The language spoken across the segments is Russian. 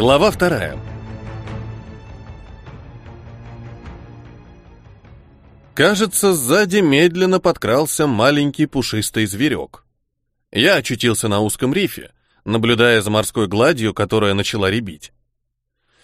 Глава вторая. Кажется, сзади медленно подкрался маленький пушистый зверек. Я очутился на узком рифе, наблюдая за морской гладью, которая начала рябить.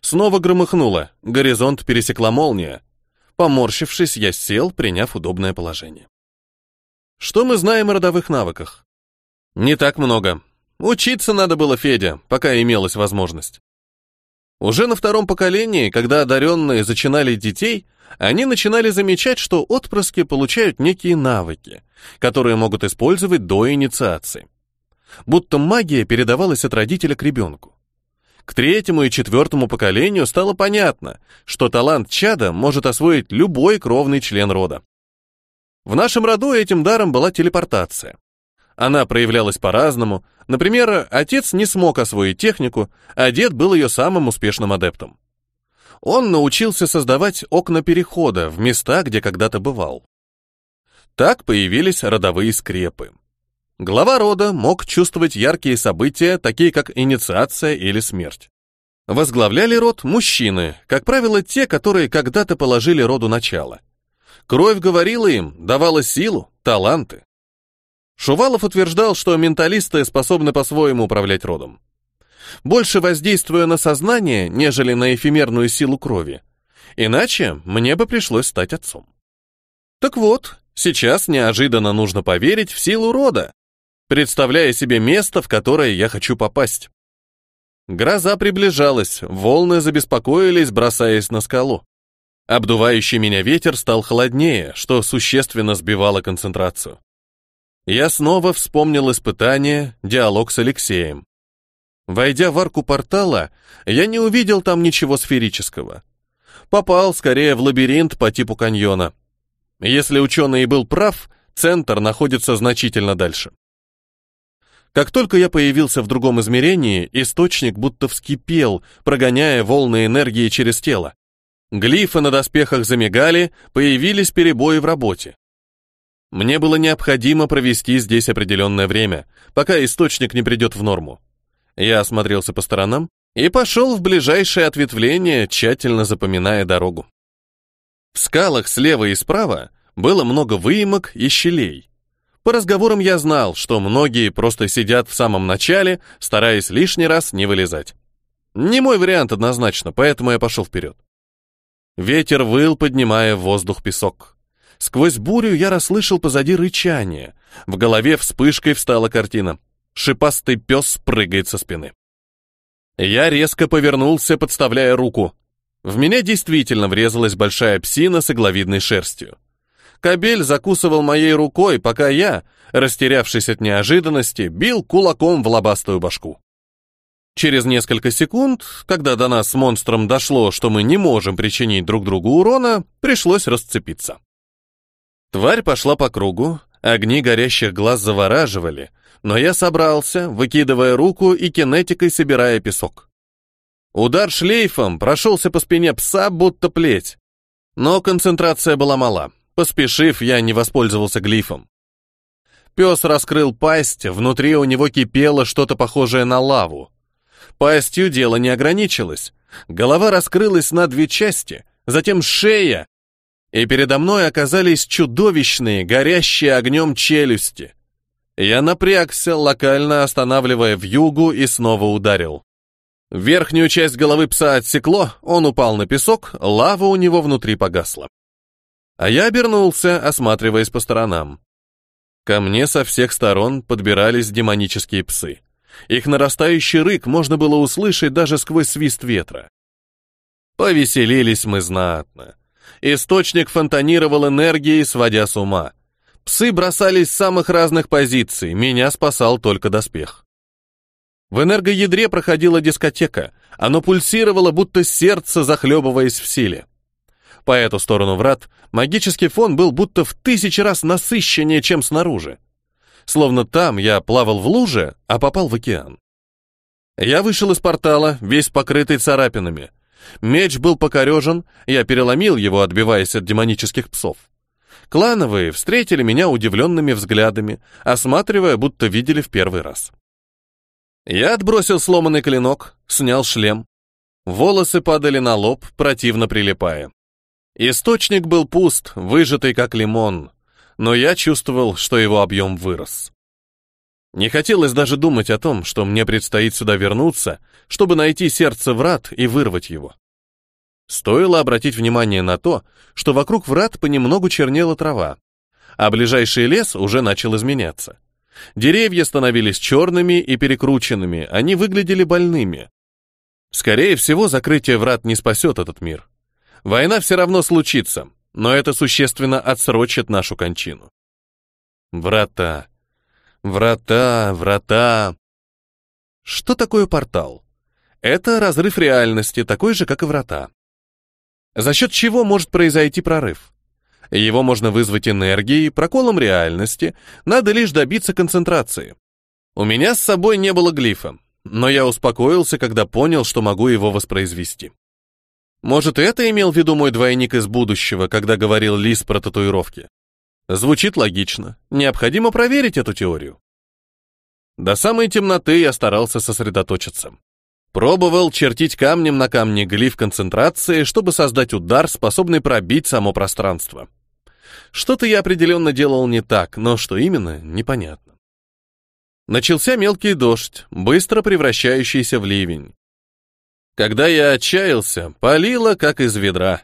Снова громыхнуло, горизонт пересекла молния. Поморщившись, я сел, приняв удобное положение. Что мы знаем о родовых навыках? Не так много. Учиться надо было Федя, пока имелась возможность. Уже на втором поколении, когда одаренные зачинали детей, они начинали замечать, что отпрыски получают некие навыки, которые могут использовать до инициации. Будто магия передавалась от родителя к ребенку. К третьему и четвертому поколению стало понятно, что талант чада может освоить любой кровный член рода. В нашем роду этим даром была телепортация. Она проявлялась по-разному. Например, отец не смог освоить технику, а дед был ее самым успешным адептом. Он научился создавать окна перехода в места, где когда-то бывал. Так появились родовые скрепы. Глава рода мог чувствовать яркие события, такие как инициация или смерть. Возглавляли род мужчины, как правило, те, которые когда-то положили роду начало. Кровь говорила им, давала силу, таланты. Шувалов утверждал, что менталисты способны по-своему управлять родом. Больше воздействуя на сознание, нежели на эфемерную силу крови. Иначе мне бы пришлось стать отцом. Так вот, сейчас неожиданно нужно поверить в силу рода, представляя себе место, в которое я хочу попасть. Гроза приближалась, волны забеспокоились, бросаясь на скалу. Обдувающий меня ветер стал холоднее, что существенно сбивало концентрацию. Я снова вспомнил испытание, диалог с Алексеем. Войдя в арку портала, я не увидел там ничего сферического. Попал скорее в лабиринт по типу каньона. Если ученый был прав, центр находится значительно дальше. Как только я появился в другом измерении, источник будто вскипел, прогоняя волны энергии через тело. Глифы на доспехах замигали, появились перебои в работе. Мне было необходимо провести здесь определенное время, пока источник не придет в норму. Я осмотрелся по сторонам и пошел в ближайшее ответвление, тщательно запоминая дорогу. В скалах слева и справа было много выемок и щелей. По разговорам я знал, что многие просто сидят в самом начале, стараясь лишний раз не вылезать. Не мой вариант однозначно, поэтому я пошел вперед. Ветер выл, поднимая в воздух песок. Сквозь бурю я расслышал позади рычание. В голове вспышкой встала картина. Шипастый пес прыгает со спины. Я резко повернулся, подставляя руку. В меня действительно врезалась большая псина с игловидной шерстью. Кобель закусывал моей рукой, пока я, растерявшись от неожиданности, бил кулаком в лобастую башку. Через несколько секунд, когда до нас с монстром дошло, что мы не можем причинить друг другу урона, пришлось расцепиться. Тварь пошла по кругу, огни горящих глаз завораживали, но я собрался, выкидывая руку и кинетикой собирая песок. Удар шлейфом прошелся по спине пса, будто плеть. Но концентрация была мала. Поспешив, я не воспользовался глифом. Пес раскрыл пасть, внутри у него кипело что-то похожее на лаву. Пастью дело не ограничилось. Голова раскрылась на две части, затем шея, и передо мной оказались чудовищные, горящие огнем челюсти. Я напрягся, локально останавливая в югу и снова ударил. Верхнюю часть головы пса отсекло, он упал на песок, лава у него внутри погасла. А я обернулся, осматриваясь по сторонам. Ко мне со всех сторон подбирались демонические псы. Их нарастающий рык можно было услышать даже сквозь свист ветра. Повеселились мы знатно. Источник фонтанировал энергией, сводя с ума. Псы бросались с самых разных позиций, меня спасал только доспех. В энергоядре проходила дискотека, оно пульсировало, будто сердце, захлебываясь в силе. По эту сторону врат магический фон был будто в тысячи раз насыщеннее, чем снаружи. Словно там я плавал в луже, а попал в океан. Я вышел из портала, весь покрытый царапинами. Меч был покорежен, я переломил его, отбиваясь от демонических псов. Клановые встретили меня удивленными взглядами, осматривая, будто видели в первый раз. Я отбросил сломанный клинок, снял шлем. Волосы падали на лоб, противно прилипая. Источник был пуст, выжатый как лимон, но я чувствовал, что его объем вырос. Не хотелось даже думать о том, что мне предстоит сюда вернуться, чтобы найти сердце врат и вырвать его. Стоило обратить внимание на то, что вокруг врат понемногу чернела трава, а ближайший лес уже начал изменяться. Деревья становились черными и перекрученными, они выглядели больными. Скорее всего, закрытие врат не спасет этот мир. Война все равно случится, но это существенно отсрочит нашу кончину. Врата. Врата, врата. Что такое портал? Это разрыв реальности, такой же, как и врата. За счет чего может произойти прорыв? Его можно вызвать энергией, проколом реальности, надо лишь добиться концентрации. У меня с собой не было глифа, но я успокоился, когда понял, что могу его воспроизвести. Может, это имел в виду мой двойник из будущего, когда говорил Лис про татуировки? Звучит логично. Необходимо проверить эту теорию. До самой темноты я старался сосредоточиться. Пробовал чертить камнем на камне глиф концентрации, чтобы создать удар, способный пробить само пространство. Что-то я определенно делал не так, но что именно, непонятно. Начался мелкий дождь, быстро превращающийся в ливень. Когда я отчаялся, палило, как из ведра.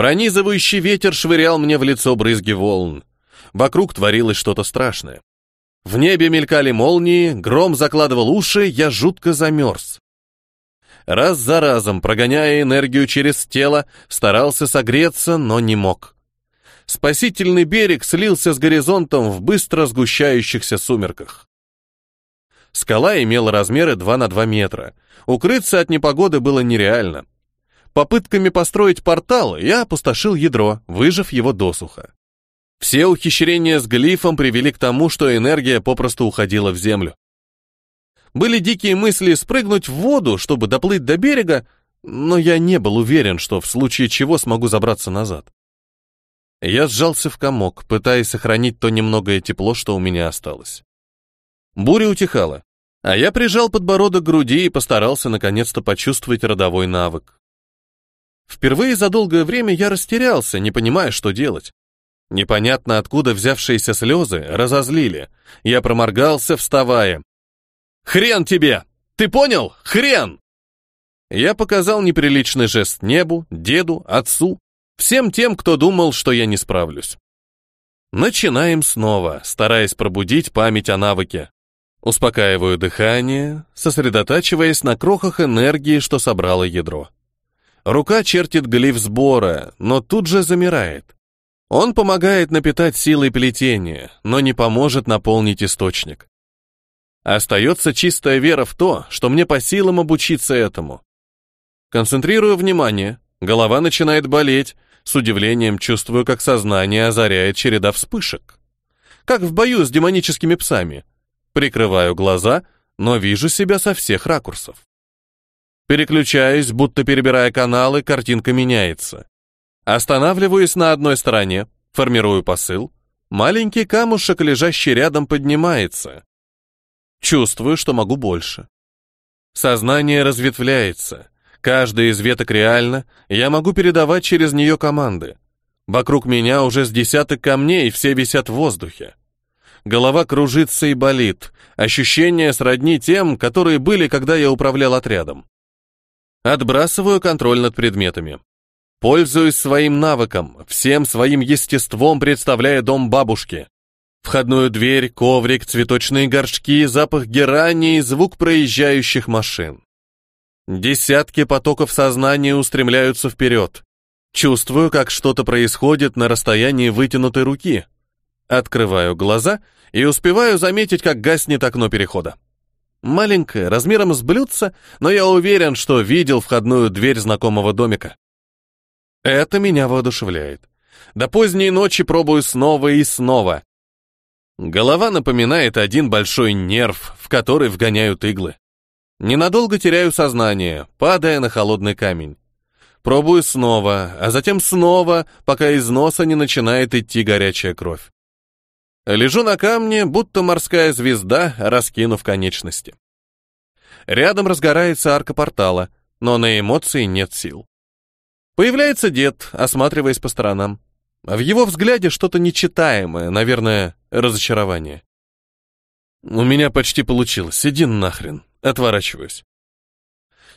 Пронизывающий ветер швырял мне в лицо брызги волн. Вокруг творилось что-то страшное. В небе мелькали молнии, гром закладывал уши, я жутко замерз. Раз за разом, прогоняя энергию через тело, старался согреться, но не мог. Спасительный берег слился с горизонтом в быстро сгущающихся сумерках. Скала имела размеры 2 на 2 метра. Укрыться от непогоды было нереально. Попытками построить портал я опустошил ядро, выжив его досуха. Все ухищрения с глифом привели к тому, что энергия попросту уходила в землю. Были дикие мысли спрыгнуть в воду, чтобы доплыть до берега, но я не был уверен, что в случае чего смогу забраться назад. Я сжался в комок, пытаясь сохранить то немногое тепло, что у меня осталось. Буря утихала, а я прижал подбородок к груди и постарался наконец-то почувствовать родовой навык. Впервые за долгое время я растерялся, не понимая, что делать. Непонятно откуда взявшиеся слезы разозлили. Я проморгался, вставая. «Хрен тебе! Ты понял? Хрен!» Я показал неприличный жест небу, деду, отцу, всем тем, кто думал, что я не справлюсь. Начинаем снова, стараясь пробудить память о навыке. Успокаиваю дыхание, сосредотачиваясь на крохах энергии, что собрало ядро. Рука чертит глиф сбора, но тут же замирает. Он помогает напитать силой плетения, но не поможет наполнить источник. Остается чистая вера в то, что мне по силам обучиться этому. Концентрирую внимание, голова начинает болеть, с удивлением чувствую, как сознание озаряет череда вспышек. Как в бою с демоническими псами. Прикрываю глаза, но вижу себя со всех ракурсов. Переключаюсь, будто перебирая каналы, картинка меняется. Останавливаюсь на одной стороне, формирую посыл. Маленький камушек, лежащий рядом, поднимается. Чувствую, что могу больше. Сознание разветвляется. Каждая из веток реально, я могу передавать через нее команды. Вокруг меня уже с десяток камней, все висят в воздухе. Голова кружится и болит. Ощущения сродни тем, которые были, когда я управлял отрядом. Отбрасываю контроль над предметами. Пользуюсь своим навыком, всем своим естеством представляя дом бабушки. Входную дверь, коврик, цветочные горшки, запах герани и звук проезжающих машин. Десятки потоков сознания устремляются вперед. Чувствую, как что-то происходит на расстоянии вытянутой руки. Открываю глаза и успеваю заметить, как гаснет окно перехода. Маленькое, размером с блюдце, но я уверен, что видел входную дверь знакомого домика. Это меня воодушевляет. До поздней ночи пробую снова и снова. Голова напоминает один большой нерв, в который вгоняют иглы. Ненадолго теряю сознание, падая на холодный камень. Пробую снова, а затем снова, пока из носа не начинает идти горячая кровь. Лежу на камне, будто морская звезда, раскинув конечности. Рядом разгорается арка портала. но на эмоции нет сил. Появляется дед, осматриваясь по сторонам. В его взгляде что-то нечитаемое, наверное, разочарование. У меня почти получилось. Иди нахрен. Отворачиваюсь.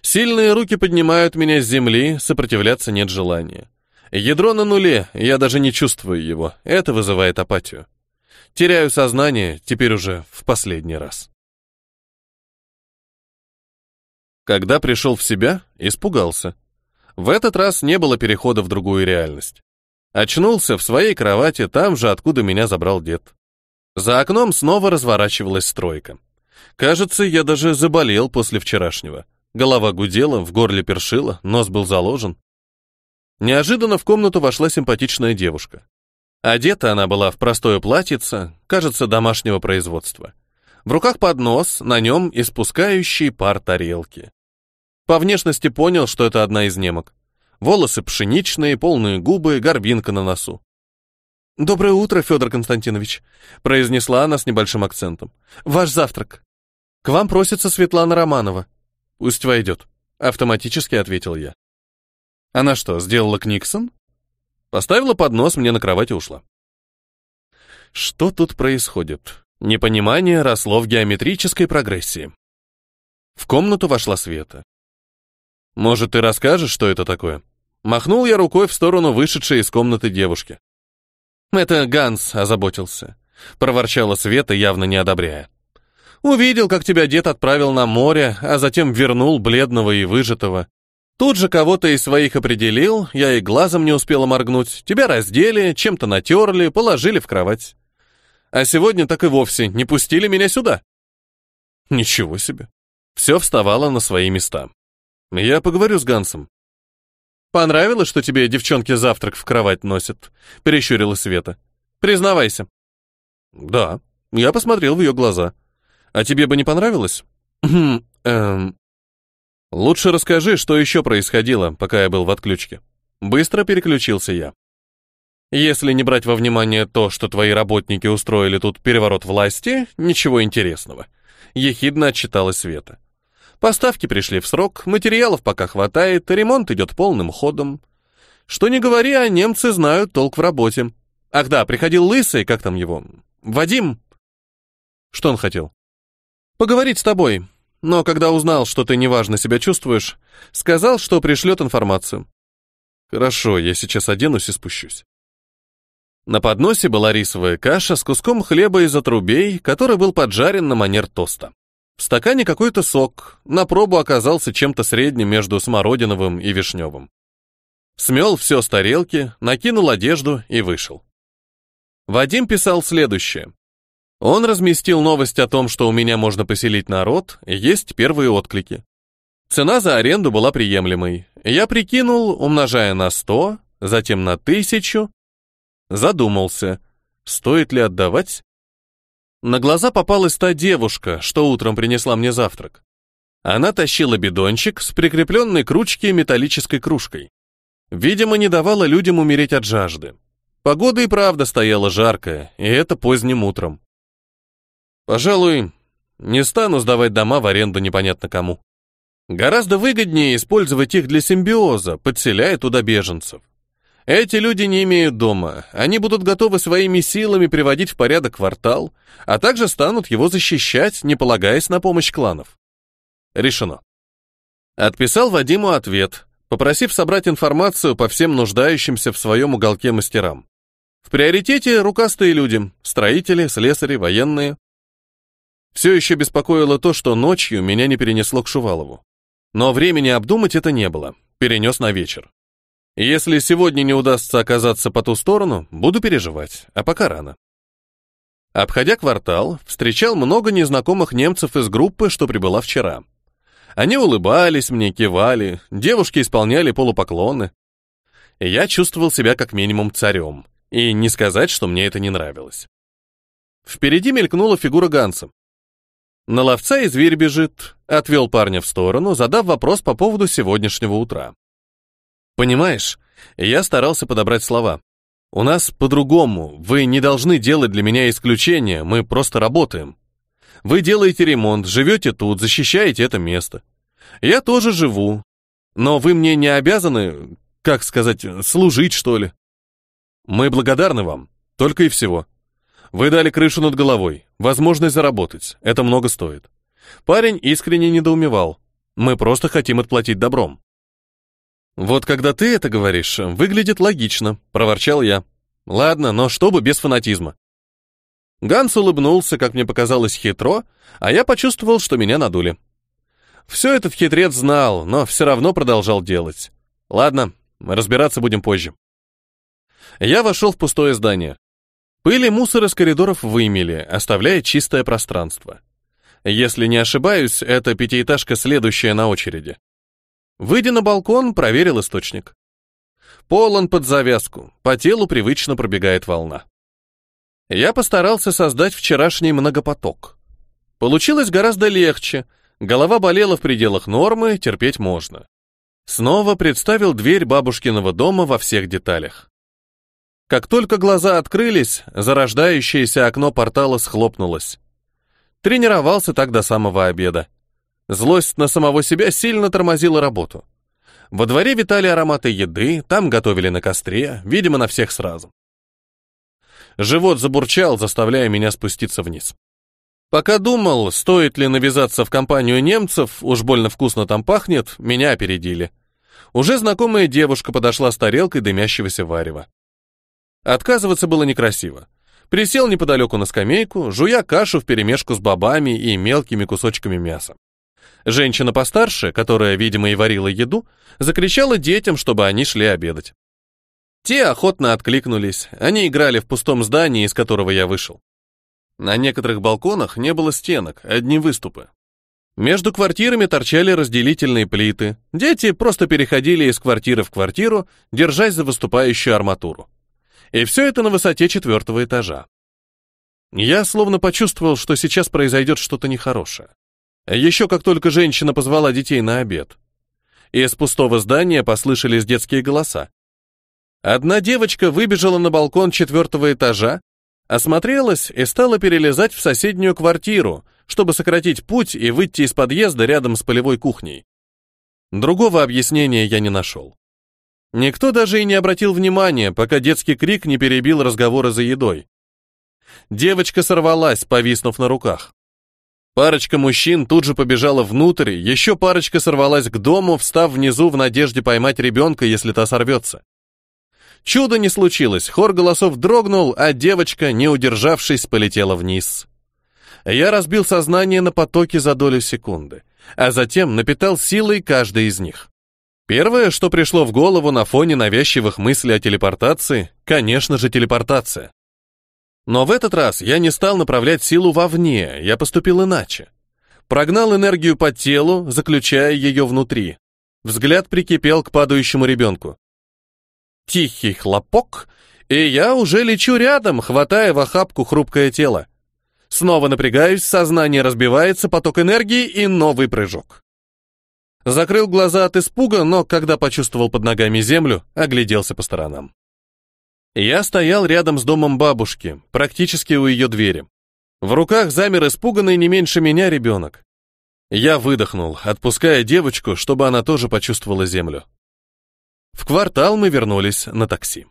Сильные руки поднимают меня с земли, сопротивляться нет желания. Ядро на нуле, я даже не чувствую его. Это вызывает апатию. Теряю сознание, теперь уже в последний раз. Когда пришел в себя, испугался. В этот раз не было перехода в другую реальность. Очнулся в своей кровати там же, откуда меня забрал дед. За окном снова разворачивалась стройка. Кажется, я даже заболел после вчерашнего. Голова гудела, в горле першила, нос был заложен. Неожиданно в комнату вошла симпатичная девушка. Одета она была в простое платьице, кажется, домашнего производства. В руках поднос, на нем испускающий пар тарелки. По внешности понял, что это одна из немок. Волосы пшеничные, полные губы, горбинка на носу. «Доброе утро, Федор Константинович», — произнесла она с небольшим акцентом. «Ваш завтрак. К вам просится Светлана Романова». «Пусть войдет», — автоматически ответил я. «Она что, сделала Книксон?» Поставила поднос мне на кровать и ушла. Что тут происходит? Непонимание росло в геометрической прогрессии. В комнату вошла Света. «Может, ты расскажешь, что это такое?» Махнул я рукой в сторону вышедшей из комнаты девушки. «Это Ганс озаботился», — проворчала Света, явно не одобряя. «Увидел, как тебя дед отправил на море, а затем вернул бледного и выжатого. Тут же кого-то из своих определил, я и глазом не успела моргнуть. Тебя раздели, чем-то натерли, положили в кровать. А сегодня так и вовсе не пустили меня сюда». Ничего себе. Все вставало на свои места. Я поговорю с Гансом. «Понравилось, что тебе девчонки завтрак в кровать носят?» — перещурила Света. «Признавайся». «Да». Я посмотрел в ее глаза. «А тебе бы не понравилось?» «Эм...» «Лучше расскажи, что еще происходило, пока я был в отключке». Быстро переключился я. Если не брать во внимание то, что твои работники устроили тут переворот власти, ничего интересного. Ехидно отчиталась Света. Поставки пришли в срок, материалов пока хватает, ремонт идет полным ходом. Что не говори, а немцы знают толк в работе. Ах да, приходил Лысый, как там его? Вадим. Что он хотел? Поговорить с тобой. Но когда узнал, что ты неважно себя чувствуешь, сказал, что пришлет информацию. Хорошо, я сейчас оденусь и спущусь. На подносе была рисовая каша с куском хлеба из отрубей, который был поджарен на манер тоста. В стакане какой-то сок, на пробу оказался чем-то средним между смородиновым и вишневым. Смел все с тарелки, накинул одежду и вышел. Вадим писал следующее. Он разместил новость о том, что у меня можно поселить народ, есть первые отклики. Цена за аренду была приемлемой. Я прикинул, умножая на 100, затем на 1000. Задумался, стоит ли отдавать? На глаза попалась та девушка, что утром принесла мне завтрак. Она тащила бидончик с прикрепленной к ручке металлической кружкой. Видимо, не давала людям умереть от жажды. Погода и правда стояла жаркая, и это поздним утром. Пожалуй, не стану сдавать дома в аренду непонятно кому. Гораздо выгоднее использовать их для симбиоза, подселяя туда беженцев. Эти люди не имеют дома, они будут готовы своими силами приводить в порядок квартал, а также станут его защищать, не полагаясь на помощь кланов. Решено. Отписал Вадиму ответ, попросив собрать информацию по всем нуждающимся в своем уголке мастерам. В приоритете рукастые люди, строители, слесари, военные. Все еще беспокоило то, что ночью меня не перенесло к Шувалову. Но времени обдумать это не было, перенес на вечер. Если сегодня не удастся оказаться по ту сторону, буду переживать, а пока рано. Обходя квартал, встречал много незнакомых немцев из группы, что прибыла вчера. Они улыбались мне, кивали, девушки исполняли полупоклоны. Я чувствовал себя как минимум царем, и не сказать, что мне это не нравилось. Впереди мелькнула фигура Ганса. На ловца и зверь бежит, отвел парня в сторону, задав вопрос по поводу сегодняшнего утра. Понимаешь, я старался подобрать слова. У нас по-другому. Вы не должны делать для меня исключения, мы просто работаем. Вы делаете ремонт, живете тут, защищаете это место. Я тоже живу. Но вы мне не обязаны, как сказать, служить, что ли. Мы благодарны вам, только и всего. Вы дали крышу над головой, возможность заработать, это много стоит. Парень искренне недоумевал. Мы просто хотим отплатить добром. Вот когда ты это говоришь, выглядит логично, проворчал я. Ладно, но чтобы без фанатизма. Ганс улыбнулся, как мне показалось, хитро, а я почувствовал, что меня надули. Все этот хитрец знал, но все равно продолжал делать. Ладно, разбираться будем позже. Я вошел в пустое здание. Пыль и мусор из коридоров вымели, оставляя чистое пространство. Если не ошибаюсь, это пятиэтажка следующая на очереди. Выйдя на балкон, проверил источник. Полон под завязку, по телу привычно пробегает волна. Я постарался создать вчерашний многопоток. Получилось гораздо легче, голова болела в пределах нормы, терпеть можно. Снова представил дверь бабушкиного дома во всех деталях. Как только глаза открылись, зарождающееся окно портала схлопнулось. Тренировался так до самого обеда. Злость на самого себя сильно тормозила работу. Во дворе витали ароматы еды, там готовили на костре, видимо, на всех сразу. Живот забурчал, заставляя меня спуститься вниз. Пока думал, стоит ли навязаться в компанию немцев, уж больно вкусно там пахнет, меня опередили. Уже знакомая девушка подошла с тарелкой дымящегося варева. Отказываться было некрасиво. Присел неподалеку на скамейку, жуя кашу вперемешку с бобами и мелкими кусочками мяса. Женщина постарше, которая, видимо, и варила еду, закричала детям, чтобы они шли обедать. Те охотно откликнулись, они играли в пустом здании, из которого я вышел. На некоторых балконах не было стенок, одни выступы. Между квартирами торчали разделительные плиты. Дети просто переходили из квартиры в квартиру, держась за выступающую арматуру. И все это на высоте четвертого этажа. Я словно почувствовал, что сейчас произойдет что-то нехорошее. Еще как только женщина позвала детей на обед. Из пустого здания послышались детские голоса. Одна девочка выбежала на балкон четвертого этажа, осмотрелась и стала перелезать в соседнюю квартиру, чтобы сократить путь и выйти из подъезда рядом с полевой кухней. Другого объяснения я не нашел. Никто даже и не обратил внимания, пока детский крик не перебил разговоры за едой. Девочка сорвалась, повиснув на руках. Парочка мужчин тут же побежала внутрь, еще парочка сорвалась к дому, встав внизу в надежде поймать ребенка, если та сорвется. Чудо не случилось, хор голосов дрогнул, а девочка, не удержавшись, полетела вниз. Я разбил сознание на потоке за долю секунды, а затем напитал силой каждый из них. Первое, что пришло в голову на фоне навязчивых мыслей о телепортации, конечно же, телепортация. Но в этот раз я не стал направлять силу вовне, я поступил иначе. Прогнал энергию по телу, заключая ее внутри. Взгляд прикипел к падающему ребенку. Тихий хлопок, и я уже лечу рядом, хватая в охапку хрупкое тело. Снова напрягаюсь, сознание разбивается, поток энергии и новый прыжок. Закрыл глаза от испуга, но когда почувствовал под ногами землю, огляделся по сторонам. Я стоял рядом с домом бабушки, практически у ее двери. В руках замер испуганный не меньше меня ребенок. Я выдохнул, отпуская девочку, чтобы она тоже почувствовала землю. В квартал мы вернулись на такси.